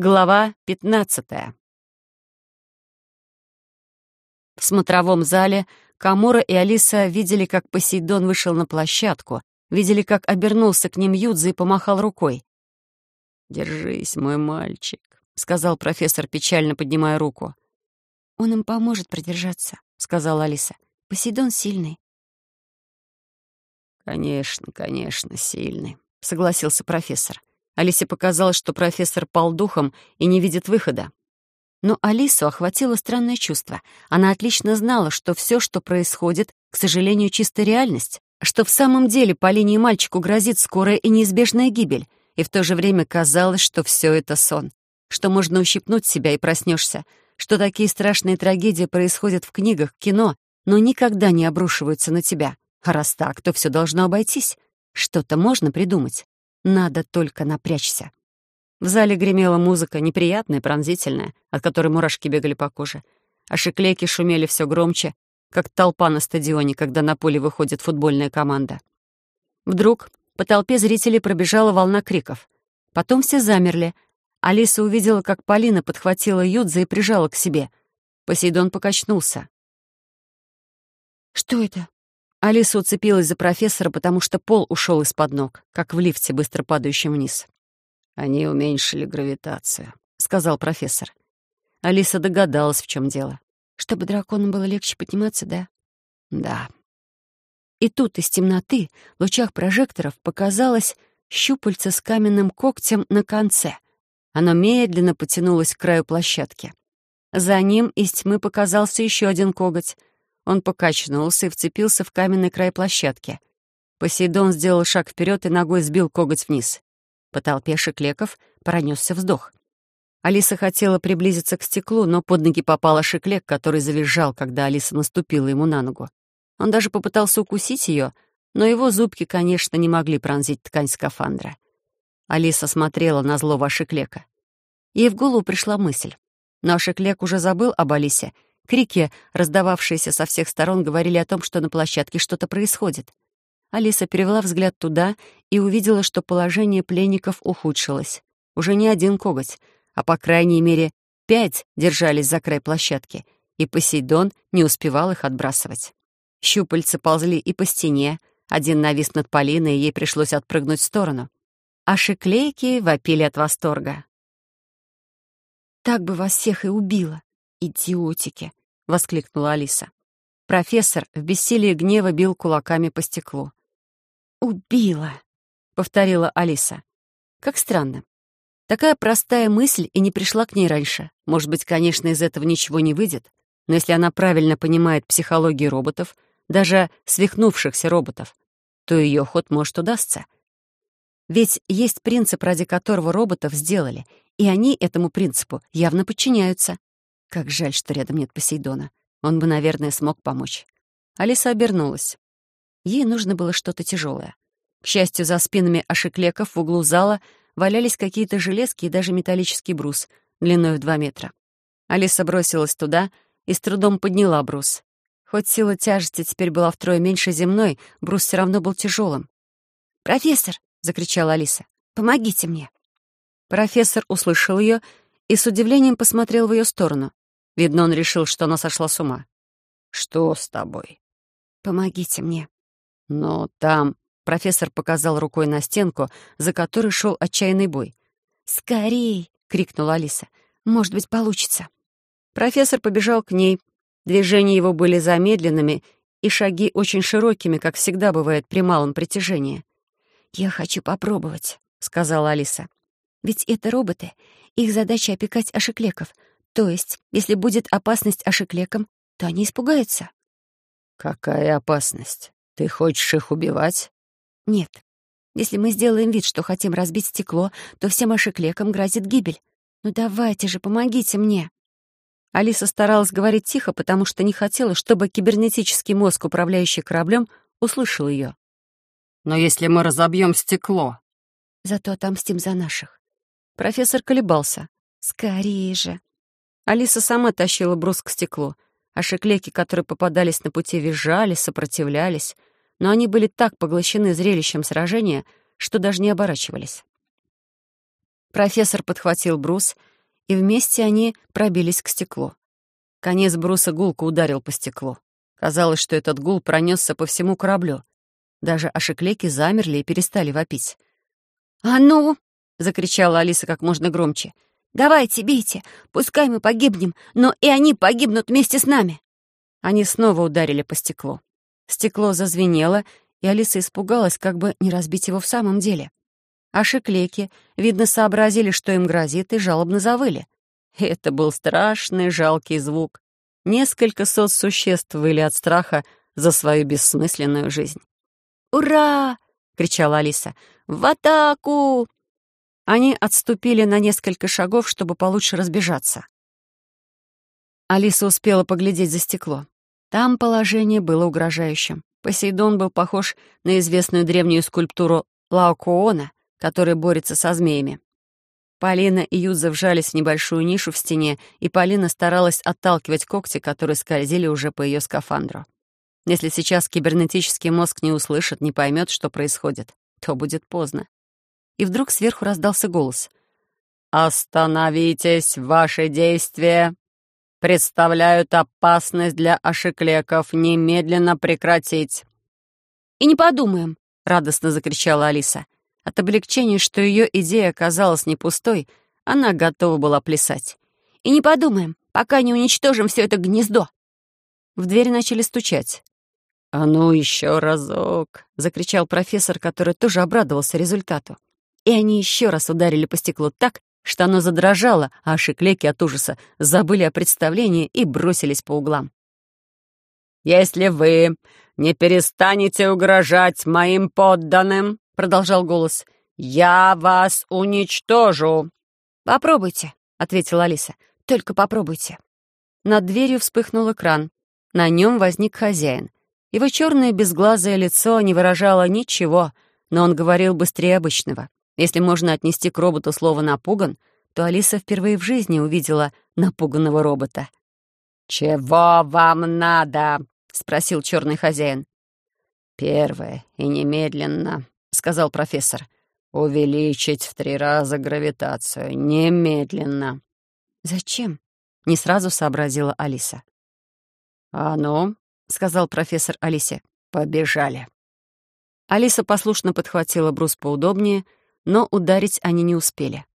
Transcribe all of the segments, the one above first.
Глава пятнадцатая. В смотровом зале Камура и Алиса видели, как Посейдон вышел на площадку, видели, как обернулся к ним Юдза и помахал рукой. «Держись, мой мальчик», — сказал профессор, печально поднимая руку. «Он им поможет продержаться», — сказала Алиса. «Посейдон сильный». «Конечно, конечно, сильный», — согласился профессор. Алисе показалось, что профессор пал духом и не видит выхода. Но Алису охватило странное чувство. Она отлично знала, что все, что происходит, к сожалению, чисто реальность, что в самом деле по линии мальчику грозит скорая и неизбежная гибель, и в то же время казалось, что все это сон, что можно ущипнуть себя и проснешься, что такие страшные трагедии происходят в книгах, кино, но никогда не обрушиваются на тебя. А раз так, то все должно обойтись. Что-то можно придумать. Надо только напрячься. В зале гремела музыка, неприятная, пронзительная, от которой мурашки бегали по коже. А шиклейки шумели все громче, как толпа на стадионе, когда на поле выходит футбольная команда. Вдруг по толпе зрителей пробежала волна криков. Потом все замерли. Алиса увидела, как Полина подхватила Юдза и прижала к себе. Посейдон покачнулся. «Что это?» Алиса уцепилась за профессора, потому что пол ушел из-под ног, как в лифте, быстро падающем вниз. «Они уменьшили гравитацию», — сказал профессор. Алиса догадалась, в чем дело. «Чтобы драконам было легче подниматься, да?» «Да». И тут из темноты, в лучах прожекторов, показалось щупальце с каменным когтем на конце. Оно медленно потянулось к краю площадки. За ним из тьмы показался еще один коготь — он покачнулся и вцепился в каменный край площадки. Посейдон сделал шаг вперед и ногой сбил коготь вниз. По толпе шиклеков пронесся вздох. Алиса хотела приблизиться к стеклу, но под ноги попала шиклек, который завизжал, когда Алиса наступила ему на ногу. Он даже попытался укусить ее, но его зубки, конечно, не могли пронзить ткань скафандра. Алиса смотрела на злого Шиклека. Ей в голову пришла мысль. Но Шиклек уже забыл об Алисе — Крики, раздававшиеся со всех сторон, говорили о том, что на площадке что-то происходит. Алиса перевела взгляд туда и увидела, что положение пленников ухудшилось. Уже не один коготь, а по крайней мере пять держались за край площадки, и Посейдон не успевал их отбрасывать. Щупальца ползли и по стене, один навис над Полиной, и ей пришлось отпрыгнуть в сторону. А шиклейки вопили от восторга. «Так бы вас всех и убило, идиотики!» — воскликнула Алиса. Профессор в бессилии гнева бил кулаками по стеклу. «Убила», — повторила Алиса. Как странно. Такая простая мысль и не пришла к ней раньше. Может быть, конечно, из этого ничего не выйдет, но если она правильно понимает психологию роботов, даже свихнувшихся роботов, то ее ход может удастся. Ведь есть принцип, ради которого роботов сделали, и они этому принципу явно подчиняются. Как жаль, что рядом нет Посейдона. Он бы, наверное, смог помочь. Алиса обернулась. Ей нужно было что-то тяжелое. К счастью, за спинами ошиклеков в углу зала валялись какие-то железки и даже металлический брус длиной в два метра. Алиса бросилась туда и с трудом подняла брус. Хоть сила тяжести теперь была втрое меньше земной, брус все равно был тяжелым. «Профессор!» — закричала Алиса. «Помогите мне!» Профессор услышал ее и с удивлением посмотрел в ее сторону. Видно, он решил, что она сошла с ума. «Что с тобой?» «Помогите мне». «Но там...» — профессор показал рукой на стенку, за которой шел отчаянный бой. «Скорей!» — крикнула Алиса. «Может быть, получится». Профессор побежал к ней. Движения его были замедленными и шаги очень широкими, как всегда бывает при малом притяжении. «Я хочу попробовать», — сказала Алиса. «Ведь это роботы. Их задача — опекать ашиклеков. То есть, если будет опасность ошиклекам, то они испугаются. Какая опасность? Ты хочешь их убивать? Нет. Если мы сделаем вид, что хотим разбить стекло, то всем ошиклекам грозит гибель. Ну давайте же, помогите мне. Алиса старалась говорить тихо, потому что не хотела, чтобы кибернетический мозг, управляющий кораблем, услышал ее. «Но если мы разобьем стекло...» «Зато отомстим за наших». Профессор колебался. «Скорее же». Алиса сама тащила брус к стеклу, а шеклеки, которые попадались на пути, визжали, сопротивлялись, но они были так поглощены зрелищем сражения, что даже не оборачивались. Профессор подхватил брус, и вместе они пробились к стеклу. Конец бруса гулко ударил по стеклу. Казалось, что этот гул пронесся по всему кораблю. Даже ошеклеки замерли и перестали вопить. «А ну!» — закричала Алиса как можно громче. «Давайте, бейте! Пускай мы погибнем, но и они погибнут вместе с нами!» Они снова ударили по стеклу. Стекло зазвенело, и Алиса испугалась, как бы не разбить его в самом деле. А шиклеки, видно, сообразили, что им грозит, и жалобно завыли. Это был страшный жалкий звук. Несколько сот существ выли от страха за свою бессмысленную жизнь. «Ура!» — кричала Алиса. «В атаку!» Они отступили на несколько шагов, чтобы получше разбежаться. Алиса успела поглядеть за стекло. Там положение было угрожающим. Посейдон был похож на известную древнюю скульптуру Лаокоона, который борется со змеями. Полина и Юза вжались в небольшую нишу в стене, и Полина старалась отталкивать когти, которые скользили уже по ее скафандру. Если сейчас кибернетический мозг не услышит, не поймет, что происходит, то будет поздно. И вдруг сверху раздался голос. «Остановитесь, ваши действия представляют опасность для ашиклеков. Немедленно прекратить!» «И не подумаем!» — радостно закричала Алиса. От облегчения, что ее идея оказалась не пустой, она готова была плясать. «И не подумаем, пока не уничтожим все это гнездо!» В дверь начали стучать. «А ну еще разок!» — закричал профессор, который тоже обрадовался результату. И они еще раз ударили по стеклу так, что оно задрожало, а шиклеки от ужаса забыли о представлении и бросились по углам. «Если вы не перестанете угрожать моим подданным, продолжал голос. «Я вас уничтожу!» «Попробуйте», — ответила Алиса. «Только попробуйте». Над дверью вспыхнул экран. На нем возник хозяин. Его черное безглазое лицо не выражало ничего, но он говорил быстрее обычного. Если можно отнести к роботу слово «напуган», то Алиса впервые в жизни увидела напуганного робота. «Чего вам надо?» — спросил черный хозяин. «Первое и немедленно — сказал профессор. «Увеличить в три раза гравитацию. Немедленно». «Зачем?» — не сразу сообразила Алиса. «А ну», — сказал профессор Алисе, — «побежали». Алиса послушно подхватила брус поудобнее, но ударить они не успели.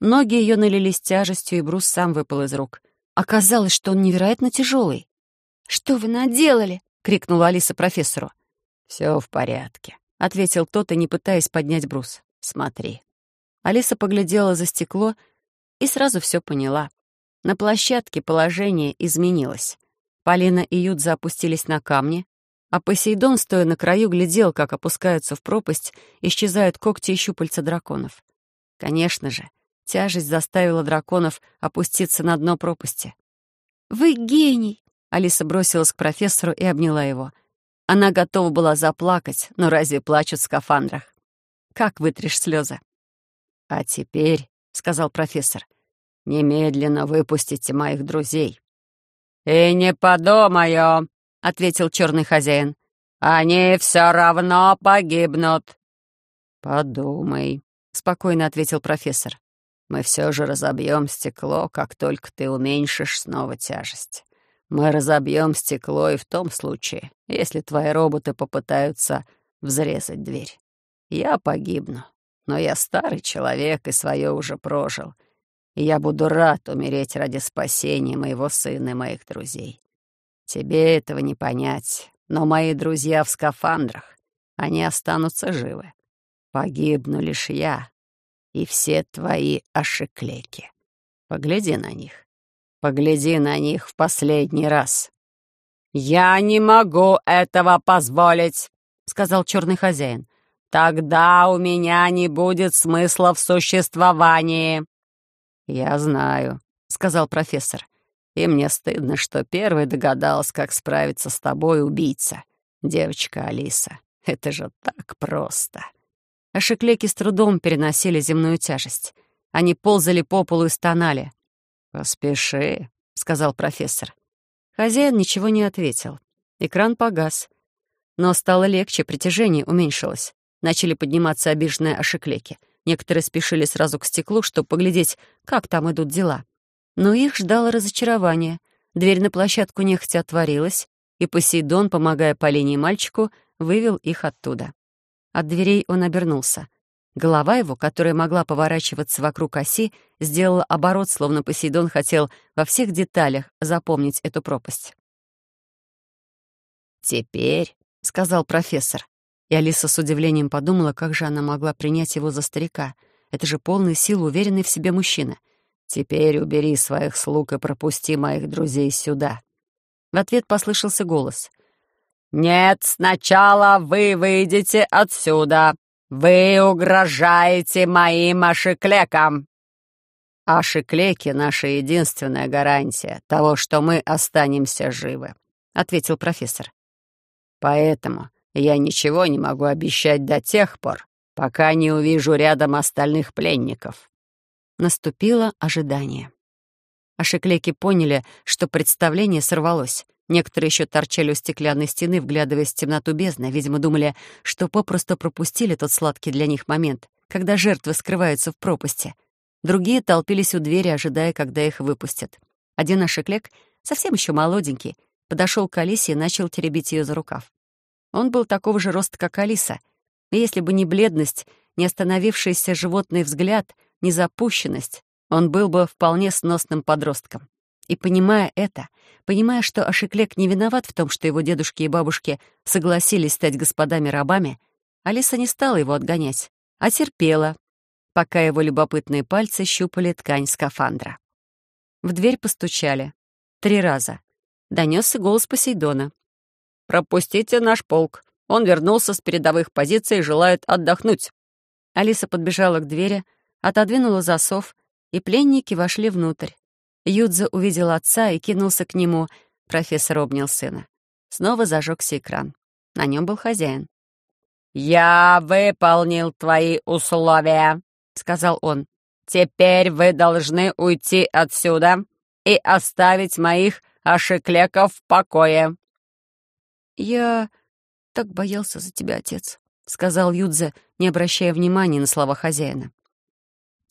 Ноги ее налились тяжестью, и брус сам выпал из рук. Оказалось, что он невероятно тяжелый. «Что вы наделали?» — крикнула Алиса профессору. «Все в порядке», — ответил тот, и не пытаясь поднять брус. «Смотри». Алиса поглядела за стекло и сразу все поняла. На площадке положение изменилось. Полина и Юдза опустились на камни, а Посейдон, стоя на краю, глядел, как опускаются в пропасть, исчезают когти и щупальца драконов. Конечно же, тяжесть заставила драконов опуститься на дно пропасти. «Вы гений!» — Алиса бросилась к профессору и обняла его. Она готова была заплакать, но разве плачут в скафандрах? Как вытрешь слезы? «А теперь», — сказал профессор, — «немедленно выпустите моих друзей». «И не подумаю», — ответил черный хозяин. «Они все равно погибнут». «Подумай», — спокойно ответил профессор. «Мы все же разобьем стекло, как только ты уменьшишь снова тяжесть. Мы разобьем стекло и в том случае, если твои роботы попытаются взрезать дверь. Я погибну, но я старый человек и свое уже прожил. И я буду рад умереть ради спасения моего сына и моих друзей. Тебе этого не понять, но мои друзья в скафандрах, они останутся живы. Погибну лишь я и все твои ошеклеки. Погляди на них. Погляди на них в последний раз». «Я не могу этого позволить», — сказал черный хозяин. «Тогда у меня не будет смысла в существовании». «Я знаю», — сказал профессор. «И мне стыдно, что первый догадался, как справиться с тобой, убийца. Девочка Алиса, это же так просто». А с трудом переносили земную тяжесть. Они ползали по полу и стонали. «Поспеши», — сказал профессор. Хозяин ничего не ответил. Экран погас. Но стало легче, притяжение уменьшилось. Начали подниматься обиженные ошиклеки. Некоторые спешили сразу к стеклу, чтобы поглядеть, как там идут дела. Но их ждало разочарование. Дверь на площадку нехотя отворилась, и Посейдон, помогая Полине и мальчику, вывел их оттуда. От дверей он обернулся. Голова его, которая могла поворачиваться вокруг оси, сделала оборот, словно Посейдон хотел во всех деталях запомнить эту пропасть. «Теперь», — сказал профессор, и Алиса с удивлением подумала, как же она могла принять его за старика. Это же полный сил уверенный в себе мужчина. «Теперь убери своих слуг и пропусти моих друзей сюда». В ответ послышался голос. «Нет, сначала вы выйдете отсюда. Вы угрожаете моим ашиклекам». «Ашиклеки — наша единственная гарантия того, что мы останемся живы», — ответил профессор. «Поэтому я ничего не могу обещать до тех пор, пока не увижу рядом остальных пленников». Наступило ожидание. Ашиклеки поняли, что представление сорвалось. Некоторые еще торчали у стеклянной стены, вглядываясь в темноту бездны. Видимо, думали, что попросту пропустили тот сладкий для них момент, когда жертвы скрываются в пропасти. Другие толпились у двери, ожидая, когда их выпустят. Один Ашиклек, совсем еще молоденький, подошел к Алисе и начал теребить ее за рукав. Он был такого же роста, как Алиса. И если бы не бледность, не остановившийся животный взгляд, не запущенность, он был бы вполне сносным подростком. И понимая это, понимая, что Ашиклек не виноват в том, что его дедушки и бабушки согласились стать господами-рабами, Алиса не стала его отгонять, а терпела, пока его любопытные пальцы щупали ткань скафандра. В дверь постучали. Три раза. Донесся голос Посейдона. «Пропустите наш полк. Он вернулся с передовых позиций и желает отдохнуть». Алиса подбежала к двери, отодвинула засов, и пленники вошли внутрь. Юдза увидел отца и кинулся к нему. Профессор обнял сына. Снова зажегся экран. На нем был хозяин. «Я выполнил твои условия», — сказал он. «Теперь вы должны уйти отсюда и оставить моих ошиклеков в покое». «Я так боялся за тебя, отец», — сказал Юдзе, не обращая внимания на слова хозяина.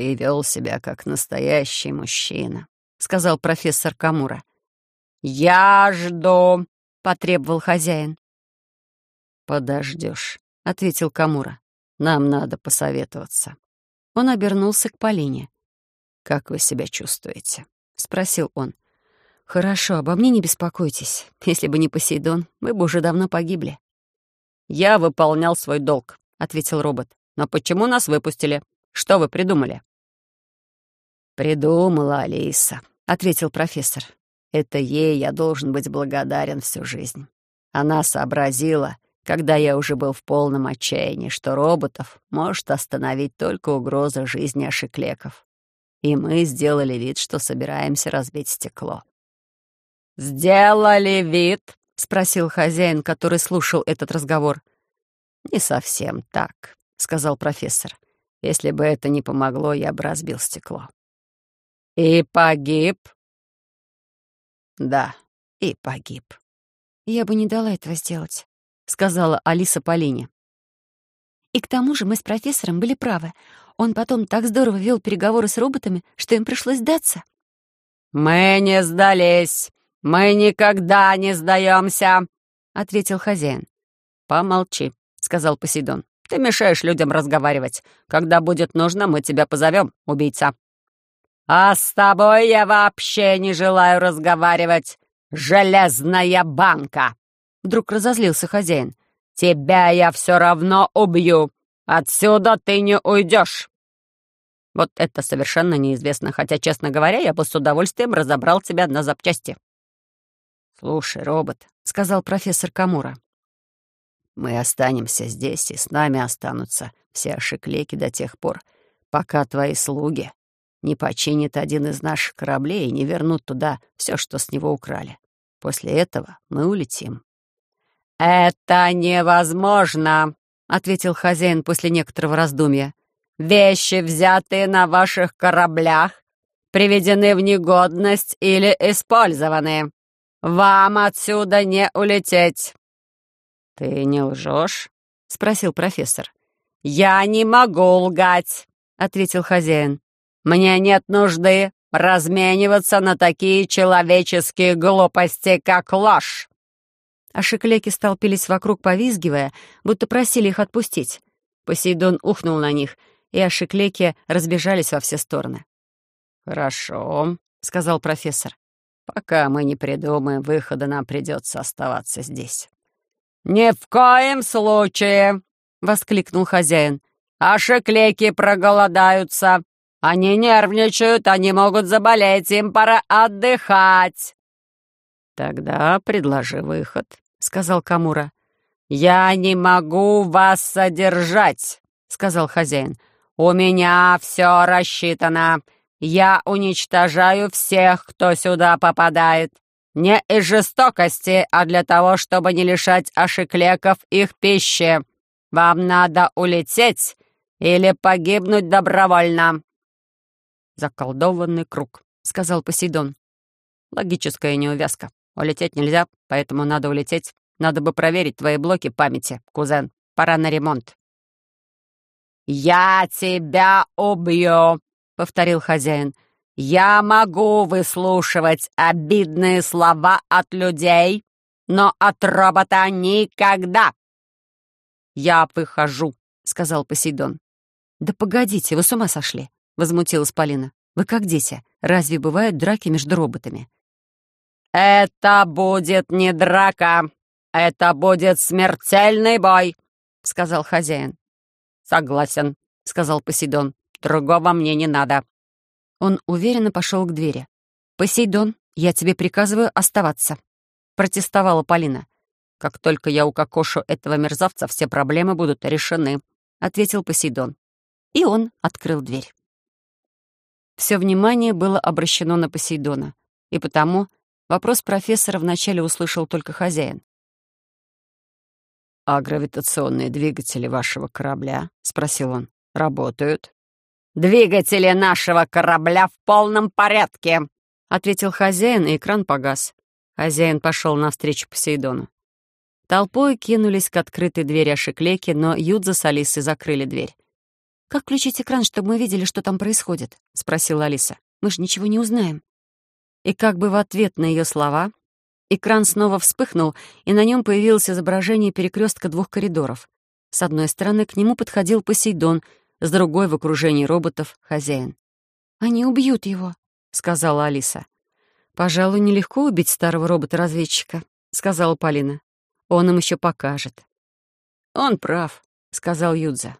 «Ты вел себя как настоящий мужчина», — сказал профессор Камура. «Я жду», — потребовал хозяин. «Подождешь», — ответил Камура. «Нам надо посоветоваться». Он обернулся к Полине. «Как вы себя чувствуете?» — спросил он. «Хорошо, обо мне не беспокойтесь. Если бы не Посейдон, мы бы уже давно погибли». «Я выполнял свой долг», — ответил робот. «Но почему нас выпустили? Что вы придумали?» «Придумала Алиса», — ответил профессор. «Это ей я должен быть благодарен всю жизнь. Она сообразила, когда я уже был в полном отчаянии, что роботов может остановить только угроза жизни ошиклеков. И мы сделали вид, что собираемся разбить стекло. «Сделали вид?» — спросил хозяин, который слушал этот разговор. «Не совсем так», — сказал профессор. «Если бы это не помогло, я бы разбил стекло». «И погиб?» «Да, и погиб». «Я бы не дала этого сделать», — сказала Алиса Полине. «И к тому же мы с профессором были правы. Он потом так здорово вел переговоры с роботами, что им пришлось сдаться». «Мы не сдались», «Мы никогда не сдаемся», — ответил хозяин. «Помолчи», — сказал Посейдон. «Ты мешаешь людям разговаривать. Когда будет нужно, мы тебя позовем, убийца». «А с тобой я вообще не желаю разговаривать, железная банка!» Вдруг разозлился хозяин. «Тебя я все равно убью. Отсюда ты не уйдешь!» Вот это совершенно неизвестно, хотя, честно говоря, я бы с удовольствием разобрал тебя на запчасти. «Слушай, робот», — сказал профессор Камура, «мы останемся здесь, и с нами останутся все ошиклеки до тех пор, пока твои слуги не починят один из наших кораблей и не вернут туда все, что с него украли. После этого мы улетим». «Это невозможно», — ответил хозяин после некоторого раздумья. «Вещи, взятые на ваших кораблях, приведены в негодность или использованы. «Вам отсюда не улететь!» «Ты не лжешь?» — спросил профессор. «Я не могу лгать!» ответил хозяин. «Мне нет нужды размениваться на такие человеческие глупости, как ложь!» А шиклеки столпились вокруг, повизгивая, будто просили их отпустить. Посейдон ухнул на них, и ашиклеки разбежались во все стороны. «Хорошо», — сказал профессор. «Пока мы не придумаем выхода, нам придется оставаться здесь». «Ни в коем случае!» — воскликнул хозяин. «Ашиклеки проголодаются. Они нервничают, они могут заболеть, им пора отдыхать». «Тогда предложи выход», — сказал Камура. «Я не могу вас содержать», — сказал хозяин. «У меня все рассчитано. Я уничтожаю всех, кто сюда попадает. Не из жестокости, а для того, чтобы не лишать ашиклеков их пищи. Вам надо улететь или погибнуть добровольно». «Заколдованный круг», — сказал Посейдон. «Логическая неувязка. Улететь нельзя, поэтому надо улететь. Надо бы проверить твои блоки памяти, кузен. Пора на ремонт». «Я тебя убью», — повторил хозяин. «Я могу выслушивать обидные слова от людей, но от робота никогда». «Я выхожу», — сказал Посейдон. «Да погодите, вы с ума сошли», — возмутилась Полина. «Вы как дети. Разве бывают драки между роботами?» «Это будет не драка, это будет смертельный бой», — сказал хозяин. «Согласен», — сказал Посейдон. «Другого мне не надо». Он уверенно пошел к двери. «Посейдон, я тебе приказываю оставаться», — протестовала Полина. «Как только я укокошу этого мерзавца, все проблемы будут решены», — ответил Посейдон. И он открыл дверь. Все внимание было обращено на Посейдона, и потому Вопрос профессора вначале услышал только хозяин. «А гравитационные двигатели вашего корабля?» — спросил он. «Работают?» «Двигатели нашего корабля в полном порядке!» — ответил хозяин, и экран погас. Хозяин пошел навстречу Посейдону. Толпой кинулись к открытой двери Ашиклеки, но Юдза с Алисой закрыли дверь. «Как включить экран, чтобы мы видели, что там происходит?» — спросила Алиса. «Мы же ничего не узнаем». И как бы в ответ на ее слова экран снова вспыхнул, и на нем появилось изображение перекрестка двух коридоров. С одной стороны к нему подходил Посейдон, с другой в окружении роботов — хозяин. «Они убьют его», — сказала Алиса. «Пожалуй, нелегко убить старого робота-разведчика», — сказала Полина. «Он им еще покажет». «Он прав», — сказал Юдза.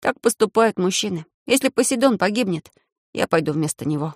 «Так поступают мужчины. Если Посейдон погибнет, я пойду вместо него».